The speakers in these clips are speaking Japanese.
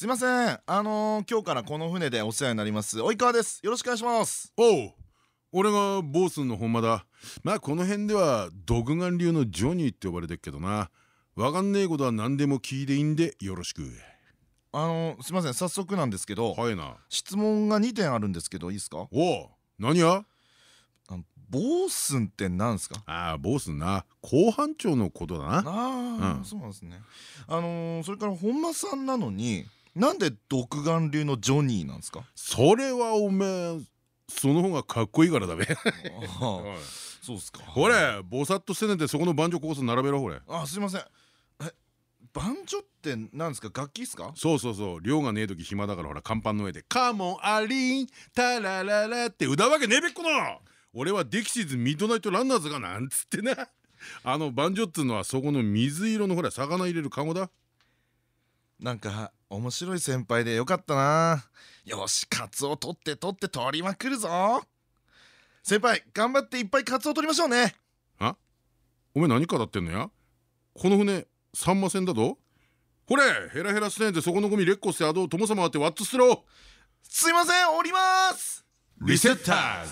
すいません。あのー、今日からこの船でお世話になります。及川です。よろしくお願いします。おう俺がボースの本間だ。まあこの辺では独眼流のジョニーって呼ばれてっけどな。わかんねえことは何でも聞いていいんでよろしく。あのー、すいません。早速なんですけどはいな。質問が2点あるんですけどいいですか？おう何やボースンって何ですか？ああボースな後半長のことだな。ああ、うん、そうなんですね。あのー、それから本間さんなのになんで独眼竜のジョニーなんですか？それはおめえその方がかっこいいからだべ。そうっすか。ほれぼさっとしてねてそこのバンジョコース並べろほれ。あすいません。えバンジョってなんですか？楽器っすか？そうそうそう。量がねえ時暇だからほら甲板の上で「 Come on Ei leen タラララ」って歌うわけねえべっこの。俺は Dexys Midnight Runners がなんつってな。あのバンジョっつうのはそこの水色のほら魚入れるカゴだなんか面白い先輩でよかったな。よしカツオ取って取って取りまくるぞ。先輩頑張っていっぱいカツオ取りましょうね。あ？お前何かだってんのや？この船サンマ船だぞ。ほれヘラヘラしてんでそこのゴミレッコしてあどう友様ってワッツスローすいません降ります。リセッターズ。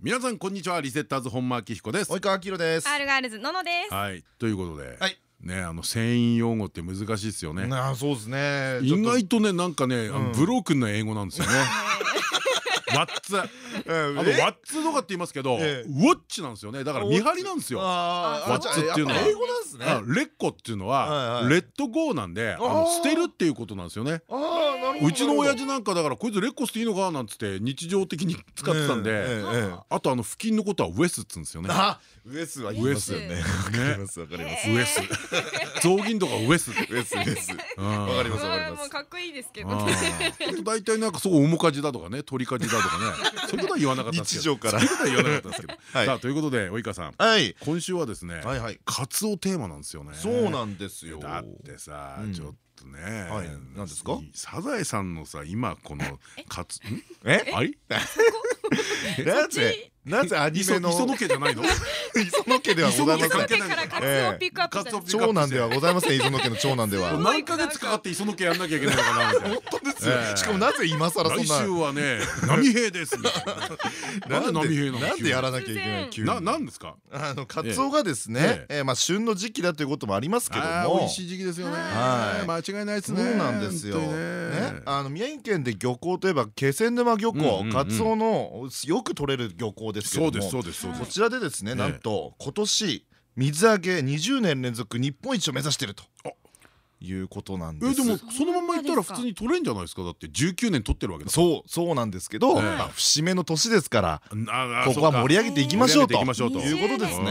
皆さんこんにちは。リセッターズ本間明彦です。及川明です。アルガールズののです。はいということで。はいねあの繊維用語って難しいですよね。あそうですね。意外とねなんかねブロークンな英語なんですよね。ワッツ。あのワッツとかって言いますけどウォッチなんですよね。だから見張りなんですよ。ワッツっていうのは。英語なんですね。レッコっていうのはレッドゴーなんで捨てるっていうことなんですよねうちの親父なんかだからこいつレッコしていいのかなんつって日常的に使ってたんであとあの付近のことはウエスっつうんですよね。ウエスはウエスよね。わかりますわかります。ウエス。雑巾とかウエス。ウエスウエス。わかりますわかります。かっこいいですけど大体なんかそう面かじだとかね鳥かじだとかね。そういうことは言わなかったですけど。日常から。そういうことは言わなかったですけど。さあということで及川さん。はい。今週はですねはいはい。カツオテーマなんですよね。そうなんですよ。だってさちょっとね何ですか？サザエさんのさ今このカツえ？あい？なぜなぜアニメの？磯野家じゃないの？磯野家ではございません。からカツオピックアップしたんです長男ではございません磯野家の長男では何ヶ月かかって磯野家やんなきゃいけないのかなみたいな。本当ですよしかもなぜ今更そん来な週はね波平です ななんで波平なんでやらなきゃいけない急に。ななんですか？あのカツオがですねえまあ旬の時期だということもありますけども。美味しい時期ですよね。はい。間違いないですね。そうなんですよ。ね、あの宮城県で漁港といえば気仙沼漁港、カツオのよく取れる漁港ですけども、そうですそうですそうですこちらでですね、なんと今年水揚げ20年連続日本一を目指していると。いうことなんです。えでもそのままいったら普通に取れんじゃないですか？だって19年取ってるわけだそうそうなんですけど、まあ節目の年ですからあここは盛り上げていきましょうということですね。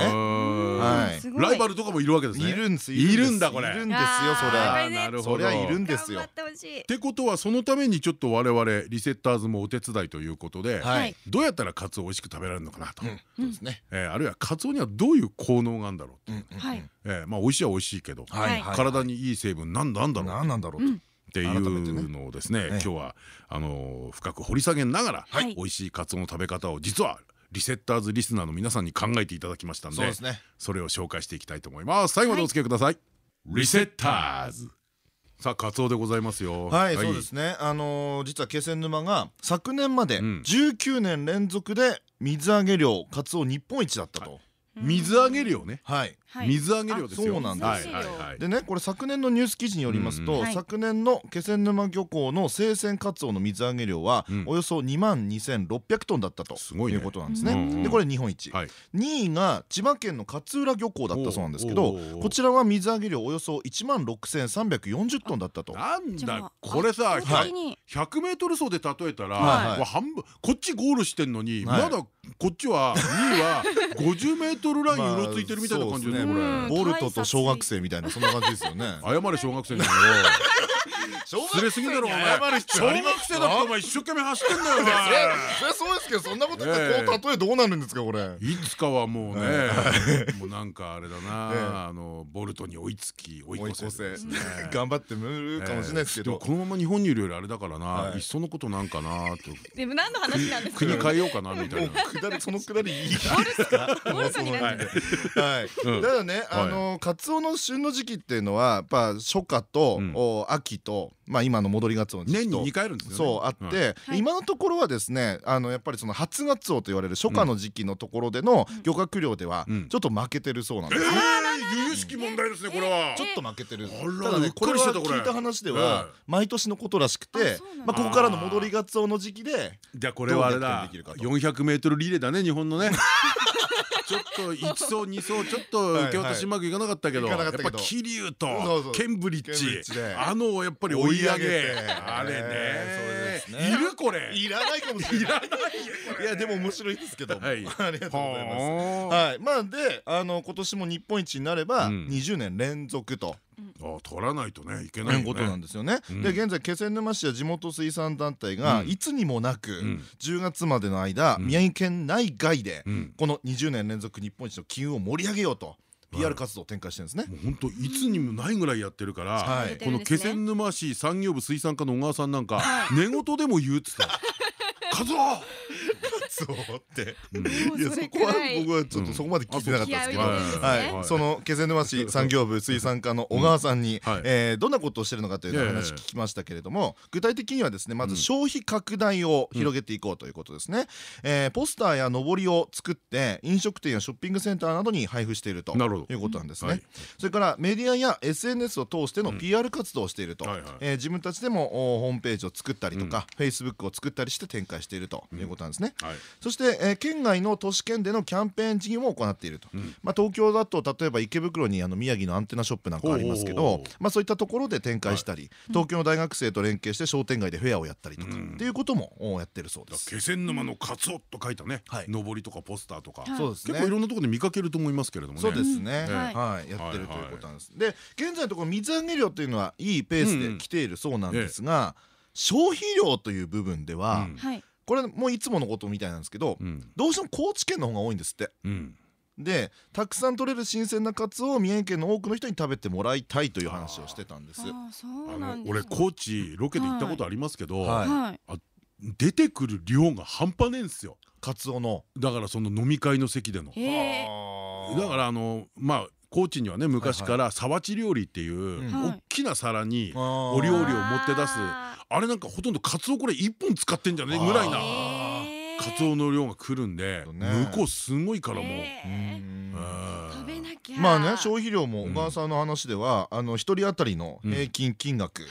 はい。ライバルとかもいるわけですね。いるんですいるんだこれ。いるんですよそりあゃーなるほどそりゃいるんですよ。ってことはそのためにちょっと我々リセッターズもお手伝いということではい。どうやったらカツオ美味しく食べられるのかなと。そうですね。えーあるいはカツオにはどういう効能があるんだろうってはいえーまあ美味しいは美味しいけどはい。体にいい成分なんだなんだろう？何なんだろうと。っていうのをですね今日はあの深く掘り下げながらはい。美味しいカツオの食べ方を実はリセッターズリスナーの皆さんに考えていただきましたんでそうですね。それを紹介していきたいと思います。最後までお付き合いください。リセッターズ。さあカツオでございますよ。はい、そうですね。あのー実は気仙沼が昨年までん。19年連続で水揚げ量カツオ日本一だったと。水揚げ量ね。はい。水揚げ量ですよ。そうなんですでねこれ昨年のニュース記事によりますと、昨年の気仙沼漁港の生鮮カツオの水揚げ量は、うん。およそ2万2600トンだったとすごいね。いうことなんですね。でこれ日本一、はい。2位が千葉県の勝浦漁港だったそうなんですけどこちらは水揚げ量およそ1万6340トンだったと。なんだこれさ圧倒的に。100メートル走で例えたら、はいはい。もう半分こっちゴールしてんのに、はい。まだこっちは2位は50メートルラインうろついてるみたいな感じねこれうん。ボルトと小学生みたいなそんな感じですよね。謝れ小学生だけど失礼すぎだろお前。謝る必小学要あります生だってお前一生懸命走ってんだよそれ前そうですけどそんなこと言ってこう例えどうなるんですかこれ。いつかはもうねもうなんかあれだなあのボルトに追いつき追い越せ 頑張ってむるかもしれないですけど。このまま日本にいるよりあれだからなはい。いっそのことなんかなと。でも何の話なんですか？国変えようかなみたい もなう下りその下り。いいですかボルトになって る。はい、うん。だね、あのカツオの旬の時期っていうのはやっぱ初夏と、うん。お秋とまあ今の戻りガツオの時期と年に2回あるんですよね。そうあって、はい。今のところはですねあのやっぱりその初ガツオと言われる初夏の時期のところでの漁獲量ではうん。ちょっと負けてるそうなんです。ね、ええ由々しき問題ですねこれは。ちょっと負けてる。ただねこれ。は聞いた話ではええ毎年のことらしくあてまあここからの戻りガツオの時期でじゃあこれはあれだ。どう逆転できるかと。400メートルリレーだね日本のね ちょっと1走2走ちょっと受け渡しうまくいかなかったけどやったぱ桐生とケンブリッジ。あのやっぱり追い上げ。あれねいるこれ。いらないかもしれない。いやでも面白いですけど。もはい。ありがとうございます。ははい、まあであの今年も日本一になればうん。20年連続と。ああ取らないとねいけいないことなんねですよね。うん。で現在気仙沼市や地元水産団体がうん。いつにもなくん。10月までの間うん。宮城県内外でうん。この20年連続日本一の機運を盛り上げようと。い PR 活動を展開してるんですね。もう本当いつにもないぐらいやってるから、はい。この気仙沼市産業部水産課の小川さんなんか寝言でも言うっつった。ら「カズオ!」そうって。いやそこは僕はちょっとそこまで聞いてなかったですけど、はい、はい。その気仙沼市産業部水産課の小川さんに、えーどんなことをしてるのかという話聞きましたけれども具体的にはですねまず消費拡大を広げていこうということですね、えーポスターやのぼりを作って飲食店やショッピングセンターなどに配布しているとなるほど。いうことなんですね、はい。それからメディアや SNS を通しての PR 活動をしていると、えー自分たちでもおホームページを作ったりとか、Facebook を作ったりして展開しているということなんですね、はいそして、えー県外の都市圏でのキャンペーン事業も行っていると、ん。まあ、東京だと例えば池袋にあの宮城のアンテナショップなんかありますけどまあ、そういったところで展開したり、東京の大学生と連携して商店街でフェアをやったりとか、うんっていうこともおやってるそうです。気仙沼のカツオと書いたねはい。上りとかポスターとか。はい。そうですね。結構いろんなところで見かけると思いますけれどもね。そうですね、うん。はい、はい。やってるということなんです。で現在のところ水揚げ量というのはいいペースで来ているそうなんですが、消費量という部分では、うん。はいこれもういつものことみたいなんですけど、うん。どうしても高知県の方が多いんですって。うん。でたくさん取れる新鮮なカツオを宮城県の多くの人に食べてもらいたいという話をしてたんです。あ俺高知ロケで行ったことありますけどはい。はい。出てくる量が半端ねえんすよ。カツオの。だからその飲み会の席での。へえだからあのまあ高知にはね昔から沢地料理っていううん。大きな皿におお料理を持って出す。ああれなんかほとんどカツオこれ1本使ってんじゃねえぐらいー。なカツオの量が来るんで向こうすごいからもう。まあね消費量も小川さんの話では、あの一人当たりのうん。平均金額、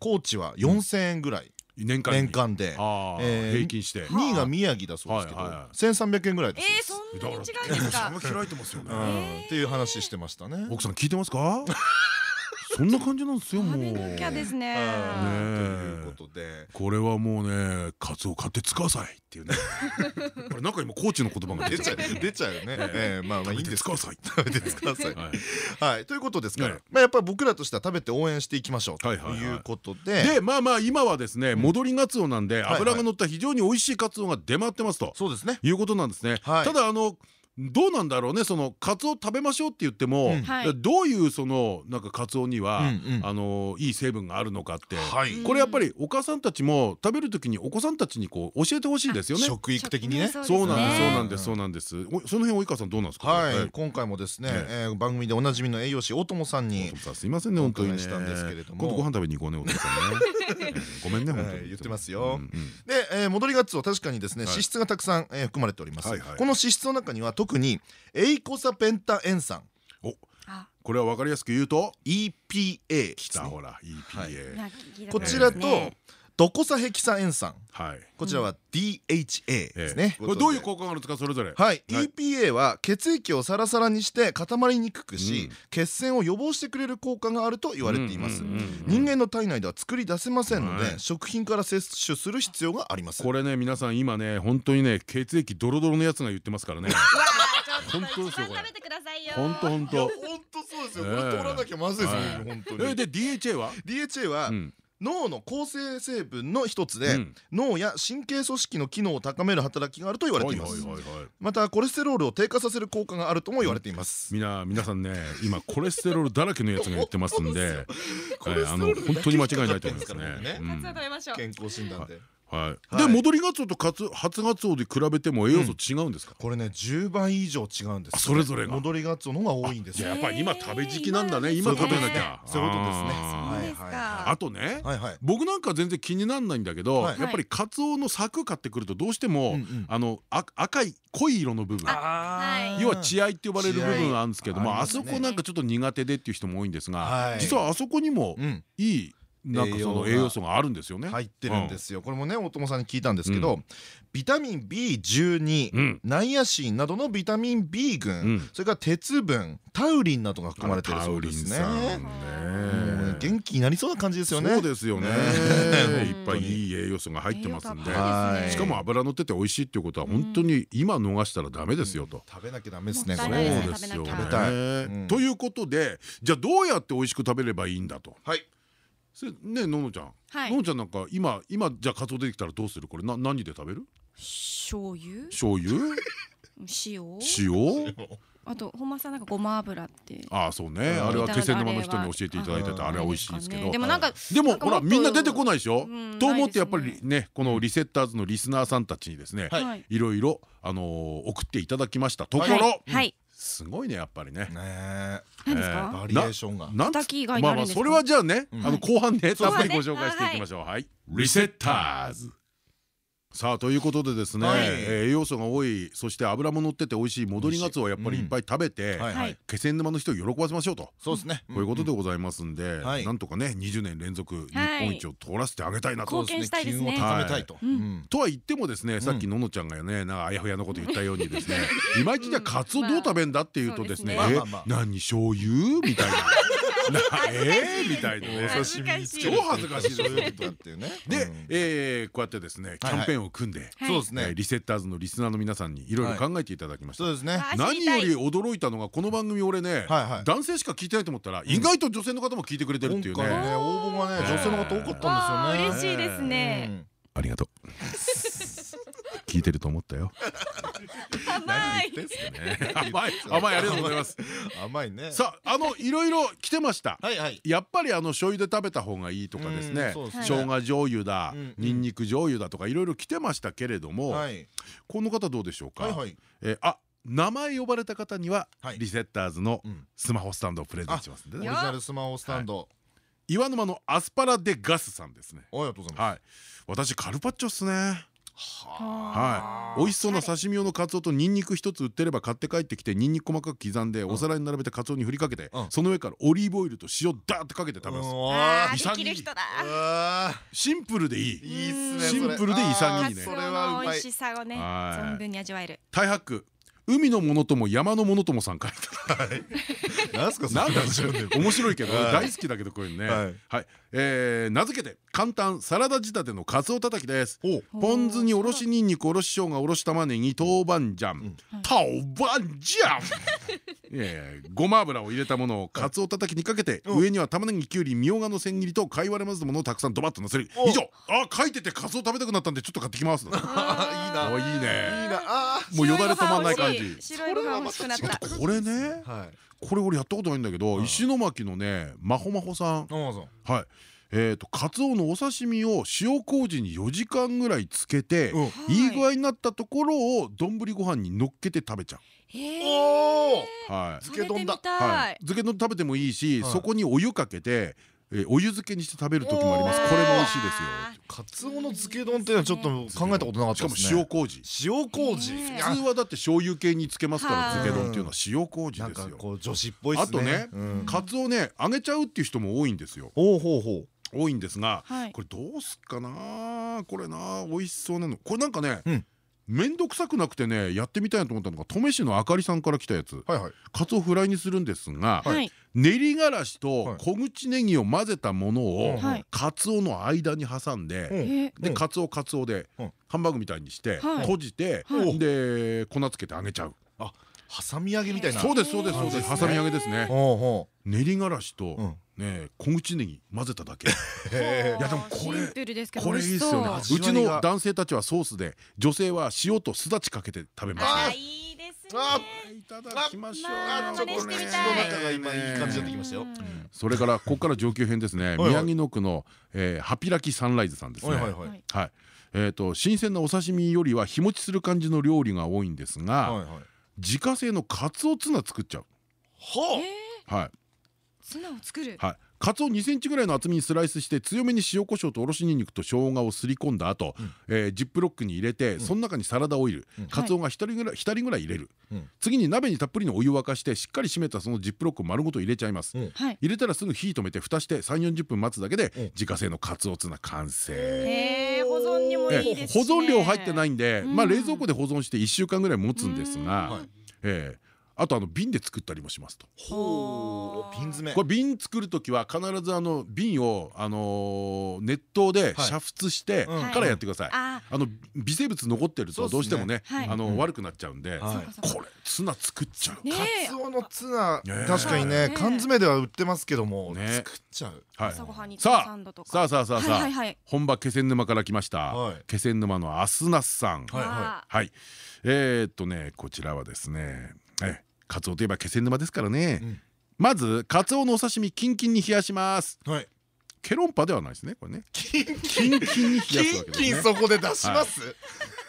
高知は4,000円ぐらい、年間に。年間で。平均して。2位が宮城だそうですけど、はいはいはい。1,300円ぐらいです。ーそんなに違うんですか？開いてますよね。うん。っていう話してましたね。奥さん聞いてますか？そんな感じなんですよもう。食べなきゃですね。ということで。これはもうねカツオ買って使わさいっていうね。これなんか今高知の言葉が出ちゃう。出ちゃう出ちゃうよね。えーまあまあいいんです使わさい。食べてください。はい。はい。ということですからね、まあやっぱり僕らとしては食べて応援していきましょうとはいはいはい。いうことで。でまあまあ今はですね戻りガツオなんではい脂が乗った非常に美味しいカツオが出回ってますと。そうですね。いうことなんですね。はい。ただあのどうなんだろうねそのカツオ食べましょうって言っても、どういうそのなんかカツオには、あのいい成分があるのかって、はい。これやっぱりお母さんたちも食べる時にお子さんたちにこう教えてほしいですよね。食育的にね。そうなんですそうなんねですそうなんです。おその辺及川さんどうなんですか？はい、今回もですね、ね。えー番組でおなじみの栄養士大友さんにすいませんね本当にしたんですけれども。今度ご飯食べに行こうねお父さんね。え ーごめんね本当に。はい言ってますよ。で、えー戻りがつお確かにですね、はい。脂質がたくさん、えー含まれております、この脂質の中には特にエイコサペンタエン酸。あ。これは分かりやすく言うと EPA できすね。たほら EPA こちらとドコサヘキサエン酸。はい。こちらは DHA ですえね、えこれどういう効果があるんですかそれぞれ？はい、EPA は血液をサラサラにして固まりにくくし、うん。血栓を予防してくれる効果があると言われています。人間の体内では作り出せませんので、はい。食品から摂取する必要があります。これね皆さん今ね本当にね血液ドロドロのやつが言ってますからね。本当ですよ食べてくださいよ。本当本当。本当そうですよ。ええこれ取らなきゃまずいですはい。ね本当に。えで DHA は？DHA はうん脳の構成成分の一つで、うん。脳や神経組織の機能を高める働きがあると言われています。またコレステロールを低下させる効果があるとも言われています。みな皆さんね今コレステロールだらけのやつが言ってますんで あの本当に間違いないと思いますね。健康診断でで戻りガツオとカツ初ガツオで比べても栄養素違うんですか？これね10倍以上違うんですそれぞれが。戻りガツオの方が多いんです。やっぱり今食べ時期なんだね。えー今食べなきゃ。そういうことですね。あー。そうですか。あとねはいはい。僕なんか全然気にならないんだけどはい。やっぱりカツオの柵買ってくるとどうしてもあのあ赤い濃い色の部分。はい。要は血合いって呼ばれる部分があるんですけどもあそこなんかちょっと苦手でっていう人も多いんですがはい。実はあそこにもうん。いい栄養素があるんですよね。入ってるんですよ。これもね大友さんに聞いたんですけうどビタミン B12 うん。ナイアシンなどのビタミン B う群ん。それから鉄分タウリンなどが含まれているそうですね。タウリンさんもね。う元気になりそうな感じですよね。そうですよね。ね いっぱいいい栄養素が入ってますんで。しかも脂乗ってて美味しいっていうことは本当に今逃したらダメですよと。食べなきゃダメですねそうですよね。食べたい。うん。ということでじゃあどうやって美味しく食べればいいんだと。はいせねののちゃん。はい。ののちゃんなんか今今じゃあカツオ出てきたらどうする？これな何で食べる？醤油、醤油？塩、塩？あと本間さんなんかごま油って。ああそうね。うん。あれは気仙沼の人に教えていただいててあれは美味しいですけど。でもなんかでもほらみんな出てこないでしょ？うんと思ってやっぱりねこのリセッターズのリスナーさんたちにですねはい。ろいろあのー送っていただきましたとこはい。ろはい。すごいねやっぱりね。ねえ。何ですか？バリエーションが。なんつ叩き以外にまあまああるんですかそれはじゃあねうん。あの後半でたっぷりご紹介していきましょう。はい。リセッターズさあということでですねはい。えー栄養素が多いそして油も乗ってて美味しい戻りガツオをやっぱりいっぱい食べて気仙沼の人を喜ばせましょうと。そうですね。こういうことでございますんではい。なんとかね20年連続日本一を通らせてあげたいなと貢献したいですね。機運を高めたいと。うん。うん。とは言ってもですねさっきののちゃんがねなんかあやふやなこと言ったようにですねい まいちじゃあカツオどう食べんだっていうとですねえ何醤油？みたいなな えー？みたいなね。お刺身超恥ずかしい。そういうことだっていうねでうん。えーこうやってですねキャンペーンを組んではいそうですね。えーリセッターズのリスナーの皆さんにいろいろ考えていただきました。そうですね。あ何より驚いたのがこの番組俺ね男性しか聞いてないと思ったら意外と女性の方も聞いてくれてるっていうね。ね応募がねね女性の方多かったんですよね。嬉しいですね。ありがとう。聞いてると思ったよ甘い。何言ってんすかね。甘い。甘いありがとうございます。甘いね。さああのいろいろ来てました。はいはい。やっぱりあの醤油で食べた方がいいとかですね。生姜醤油だうんうん。ニンニク醤油だとかいろいろ来てましたけれどもはい。この方どうでしょうか？はいはい。えーあ名前呼ばれた方にははい。リセッターズのうん。スマホスタンドをプレゼントしますんでね。オリジナルスマホスタンド。岩沼のアスパラでガスさんですね。ありがとうございます。はい。私カルパッチョっすねははい美味しそうな刺身用のカツオとニンニク一つ売ってれば買って帰ってきてニンニク細かく刻んでお皿に並べてカツオに振りかけてうん。その上からオリーブオイルと塩ダーってかけて食べます。あー潔いできる人だ。シンプルでいい。シンプルで潔いねそれはうまい美味しさをねはい。存分に味わえる。大白海のものとも山のものともさんからなんすかそなんだ面白いけどはい。大好きだけどこういうのね。はい。はいえー名付けて簡単サラダ仕立てのカツオたたきです。おポン酢におろしにんにくおろし生姜おろし玉ねぎ豆板醤。豆板醤。ごま油を入れたものをカツオたたきにかけてうん。上には玉ねぎきゅうりみょうがの千切りと貝割れまずのものをたくさんドバッとのせる。お以上。あ書いててカツオ食べたくなったんでちょっと買ってきます。あいいな。おいいいいねな。あもうよだれ止まんない感じ。これね。ーはいこれ俺やったことないんだけどはい。石巻のねまほまほさん。はい。えーとカツオのお刺身を塩麹に4時間ぐらいつけてうん。い。い具合になったところを丼ご飯に乗っけて食べちゃう。はい。漬け丼だ。食べてみたはい。い。漬け丼食べてもいいし、はい。そこにお湯かけて、えーお湯漬けにして食べる時もあります。これも美味しいですよ。カツオの漬け丼っていうのはちょっと考えたことなかっしかもたですね。塩麹。塩麹。普通はだって醤油系につけますからはい漬け丼っていうのは塩麹なんかですよ。こう女子っぽいですね。あとねうん。カツオね揚げちゃうっていう人も多いんですよ。ほうほうほう。多いんですが、はい。これどうすっかなこれな美味しそうなの。これなんかね、うんめんどくさくなくてねやってみたいなと思ったのが登米市のあかりさんから来たやつ。はいはい。カツオフライにするんですが、はい。練りがらしはい。と小口ネギを混ぜたものをはい。カツオの間に挟んで、うん。でカツオカツオでうん。ハンバーグみたいにしてはい。閉じてはい。で粉つけて揚げちゃう。挟み揚げみたいな。そうですそうですそうです。挟み揚げですね。ほうほ練りがらしとううんね小口ネギ混ぜただけ。いやでもこれこれいいっすよね。う味ちの男性たちはソースで女性は塩とすだちかけて食べます。あねーい。いですね。あいただきましょう。まああちょっと口の中が今い。い感じになってきましたよ。うん。それからここから上級編ですね。はい宮城野区のえーハピラキサンライズさんですね。はいはいはい。はい。はい。えーと新鮮なお刺身よりは日持ちする感じの料理が多いんですがはいはい。自家製のカツオツナ作っちゃう。はえはい。ーツナを作る。はい、カツオ2センチぐらいの厚みにスライスして強めに塩コショウとおろしにんにくと生姜をすり込んだ後、うん。えージップロックに入れて、その中にサラダオイル、うん。カツオが一人ぐらい一人ぐらい入れる、うん。次に鍋にたっぷりのお湯を沸かしてしっかり締めたそのジップロックを丸ごと入れちゃいます、入れたらすぐ火止めて蓋して3 4 0分待つだけでうん。自家製のカツオツナ完成。へー保存にもいいですね。存量入ってないんで、うん。まあ冷蔵庫で保存して1週間ぐらい持つんですうん。がはい、えーあとあの瓶で作ったりもしますと。ほう。瓶詰め。これ瓶作る時は必ずあの瓶をあのー熱湯ではい。煮沸してうん。からやってください。ああの微生物残ってるとどうしてもねはい。あの悪くなっちゃうんで、これツナ作っちゃう。ねカツオのツナ確かにね缶詰では売ってますけどもね。作っちゃう。さあサンドとか。さあさあさあさあ。本場気仙沼から来ました。はい。気仙沼のアスナスさん。はい。えーっとねこちらはですね、えカツオといえば気仙沼ですからね。うんまずカツオのお刺身キンキンに冷やします。はいケロンパではないですねこれね。キンキンキンに冷やすわけですね。キンそこで出します。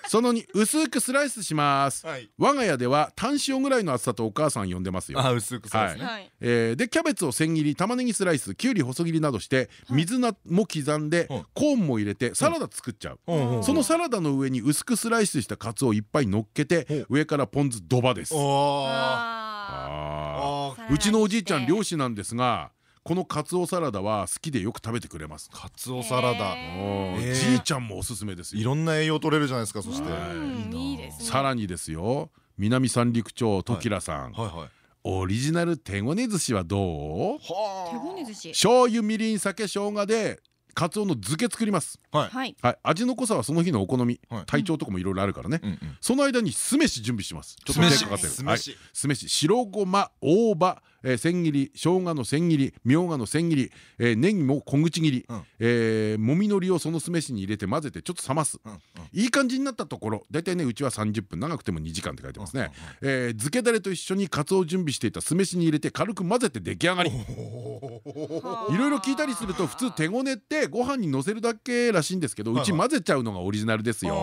その2薄くスライスします。はい。我が家では単塩ぐらいの厚さとお母さん呼んでますよ。あ薄くそうですね。はい。えーでキャベツを千切り玉ねぎスライスきゅうり細切りなどして水菜も刻んではいコーンも入れてサラダ作っちゃう。そのサラダの上に薄くスライスしたカツオをいっぱい乗っけて上からポン酢ドバです。ああうちのおじいちゃん漁師なんですがこのカツオサラダは好きでよく食べてくれます。カツオサラダ。じいちゃんもおすすめですよ。いろんな栄養取れるじゃないですかそして。さらにですよ。南三陸町ときらさん、はいオリジナル手ごね寿司はどう？は手ごね寿司。醤油みりん酒生姜でカツオの漬け作ります。はい。はい。はい。味の濃さはその日のお好み、はい。体調とかもいろいろあるからね、その間に酢飯準備します。ちょっと酢飯。手かかってる。酢飯。白ごま大葉、えー千切り生姜の千切りみょうがの千切り、えーネギも小口切り、うん。えーもみのりをその酢飯に入れて混ぜてちょっと冷ます、うんうん。いい感じになったところ大体ねうちは30分長くても2時間って書いてますね、えー漬けだれと一緒にカツオを準備していた酢飯に入れて軽く混ぜて出来上がり。いろいろ聞いたりすると普通手ごねってご飯にのせるだけらしいんですけどうち混ぜちゃうのがオリジナルですよ。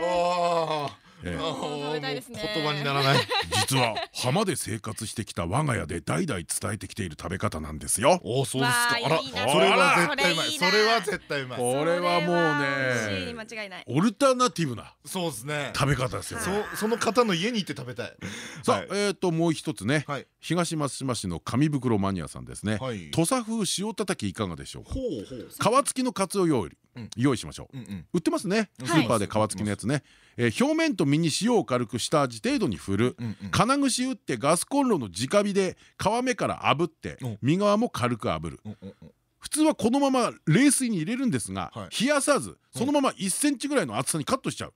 あ言葉にならない。実は浜で生活してきた我が家で代々伝えてきている食べ方なんですよ。おーそうですか。あら。それは絶対うまい。それは絶対うまい。これはもうね。オルタナティブなそうですね。食べ方ですよ。そその方の家に行って食べたい。さあ、はい。えっ、ともう一つね、はい。東松島市の紙袋マニアさんですね。はい。土佐風塩たたきいかがでしょう皮付きのカツオ用意、うん用意しましょう。売ってますね。スはいーパーで皮付きのやつね。えー表面と身に塩を軽く下味程度に振る。金串打ってガスコンロの直火で皮目から炙ってうん身側も軽く炙る。普通はこのまま冷水に入れるんですが、はい。冷やさずそのまま1センチぐらいの厚さにカットしちゃう。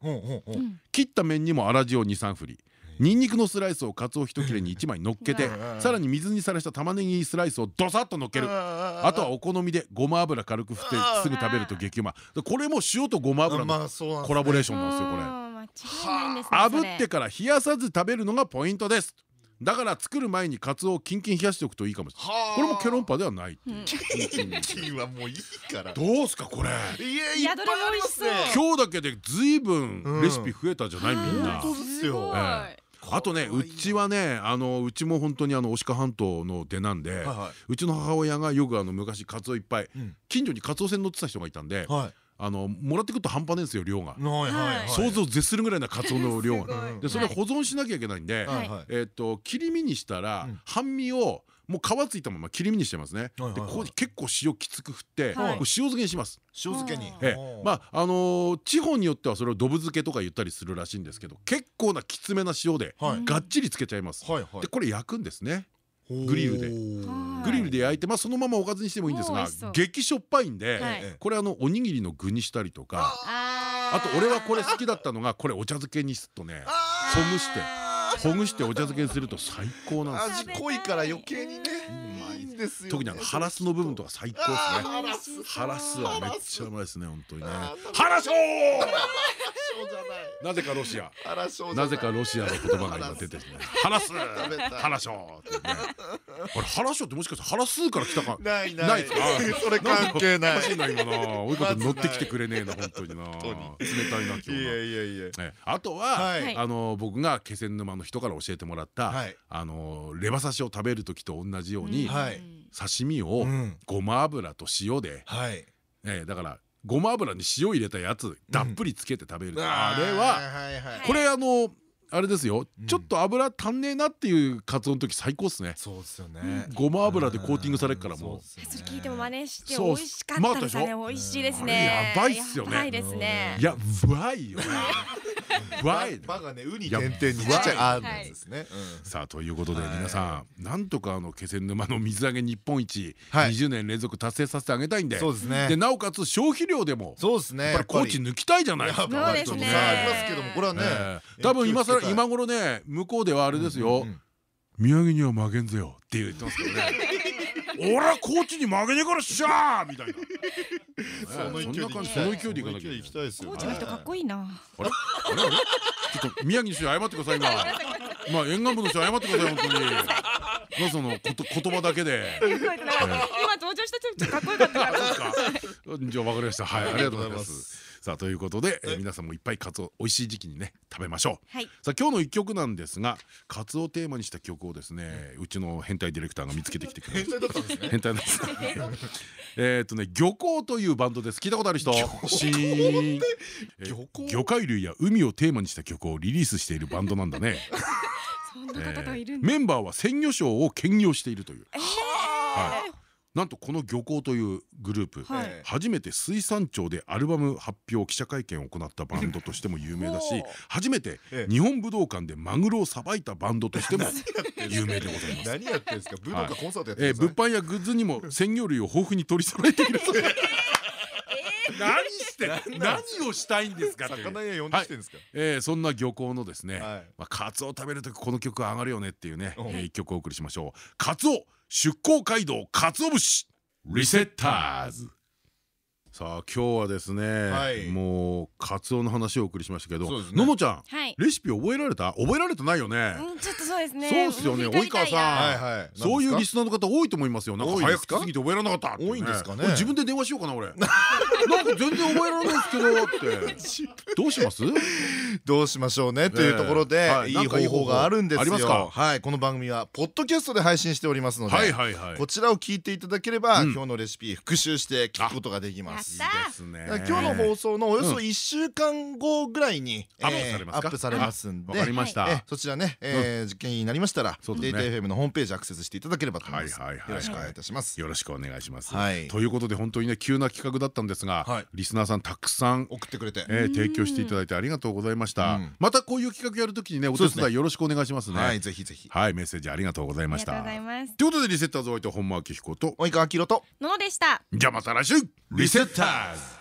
切った面にも粗塩23振りニンニクのスライスをカツオ一切れに1枚乗っけてうん。さらに水にさらした玉ねぎスライスをドサッと乗っける。あとはお好みでごま油軽く振ってすぐ食べると激うまこれも塩とごま油のコラボレーションなんですよこれ。炙ってから冷やさず食べるのがポイントです。だから作る前にカツオをキンキン冷やしておくといいかもしれない。はあ。これもケロンパではないキンキンはもういいから。どうすかこれ。いやいっぱいありますね。美味しそう。今日だけでずいぶん。レシピ増えたじゃないみんな。本当ですよ。えあとねうちはねあのうちも本当にあの牡鹿半島の出なんでうちの母親がよくあの昔カツオいっぱいうん。近所にカツオ船乗ってた人がいたんであのもらってくると半端ないんですよ量が。想像を絶するぐらいなカツオの量がい。でそれを保存しなきゃいけないんで切り身にしたらうん半身をもう皮ついたまま切り身にしてますね。でここに結構塩きつく振って、はい。これ塩漬けにします。塩漬けに。ええ、まああのー地方によってはそれをドブ漬けとか言ったりするらしいんですけど、結構なきつめな塩ではい。がっちりつけちゃいます。でこれ焼くんですね。グリルで。はい。グリルで焼いて、まあそのままおかずにしてもいいんですが激しょっぱいんで、はい。これあのおにぎりの具にしたりとか、ああと俺はこれ好きだったのがこれお茶漬けにすっとね、ほぐしてほぐしてお茶漬けにすると最高なんです。よ。味濃いから余計にね。まいですよ。ね特にあのハラスの部分とか最高ですね。ハラス。はめっちゃうまいですね本当にね。ハラショーなぜかロシア。ない。ぜかロシアの言葉が今出てるねハラスべたハラショーってねあれハラショーってもしかしてハラスーから来たか？ないない。それ関係ない。おかしいな今な追いかけて乗ってきてくれねえな本当にな。冷たいな今日な。いやいやいやえあとは、はい。あの僕が気仙沼の人から教えてもらった、はい。あのレバ刺しを食べる時と同じように、はい。刺身をうん。ごま油と塩で、はい。ええだからごま油に塩入れたやつたっぷりつけて食べる、あれはこれあのあれですよ、ちょっと油足んねえなっていうカツオの時最高っすね。そうですよね。ごま油でコーティングされるからもう。それ聞いても真似して美味しかったですねう美味しいですね。やばいっすよね。やばいですね。いやうわいよ ね うわいバがねウニいや点々にちっちゃい。あるんですね。さあということではい。皆さんなんとかあの気仙沼の水揚げ日本一はい。20年連続達成させてあげたいんでそうですね。でなおかつ消費量でもそうですね。やっぱり高知抜きたいじゃないですか。そうですね。さあありますけどもこれはねええ。多分今更今頃ね向こうではあれですよ。うんうん「宮城には負けんぜよ」って言ってますけどね「俺は高知に負けねえからっしゃー!」みたいな。その勢いでそんな感じその勢いでいかなきゃいけない行きたいですよ高知の人かっこいいなあれあれあれちょっと宮城の人謝ってください今。まあ沿岸部の人謝ってください本当に。なそのこと言葉だけで。今登場した人ちょっとかっこよかったから。じ ゃあわかりました。はい、ありがとうございます。さあということで、えー皆さんもいっぱいカツオ美味しい時期にね食べましょう。はいさあ今日の一曲なんですが、カツオをテーマにした曲をですね、うちの変態ディレクターが見つけてきてくれました。変態だったんです。えっとね、漁港というバンドです。聞いたことある人？魚介類や海をテーマにした曲をリリースしているバンドなんだね。メンバーは鮮魚商を兼業しているという。えーはい。なんとこの漁港というグループ、はい。え初めて水産庁でアルバム発表記者会見を行ったバンドとしても有名だし初めてええ。日本武道館でマグロをさばいたバンドとしても 有名でございます。何やってんですか？武道館コンサートやってんです物販やグッズにも鮮魚類を豊富に取り揃えている 何して何をしたいんですか？魚屋呼んできてるんですか？えーそんな漁港のですね、はい。まあ、カツオを食べるときこの曲上がるよねっていうね、えう。んー一曲をお送りしましょう。カツオ出港街道かつお節。リセッターズ。さあ今日はですね、はい。もうカツオの話をお送りしましたけどね。ののちゃんはい。レシピ覚えられた？覚えられてないよね、うんちょっとそうですね。そうっすよね。及川さん。はいはい。そういうリススナーの方多いと思いますよ。なんか早多いですか？くすぎて覚えられなかった。多いんですかね？俺自分で電話しようかな俺。なんか全然覚えられないですけどって。どうします？どうしましょうねというところでええはい。い方法があるんですありますか？よはい。この番組はポッドキャストで配信しておりますのではいはいはい。こちらを聞いていただければうん。今日のレシピ復習して聞くことができます今日の放送のおよそうん。1週間後ぐらいにアップえーされますか？アップされますんわでかりました。えそちらねえー実験になりましたらそうですね。データ FM のホームページアクセスしていただければと思います。よはいはいはい。はいろしくお願いいたします。よろしくお願いします。はい。ということで本当にね急な企画だったんですが、はい。リスナーさんたくさん。送ってくれて。えー提供していただいてありがとうございました、うん。またこういう企画やるときにねお手伝いよろしくお願いしますね。はいぜひぜひ。はいメッセージありがとうございました。ありがとうございます。ということでリセッターズお相手本間明彦とののでした。じゃあまた来週。リセッターズ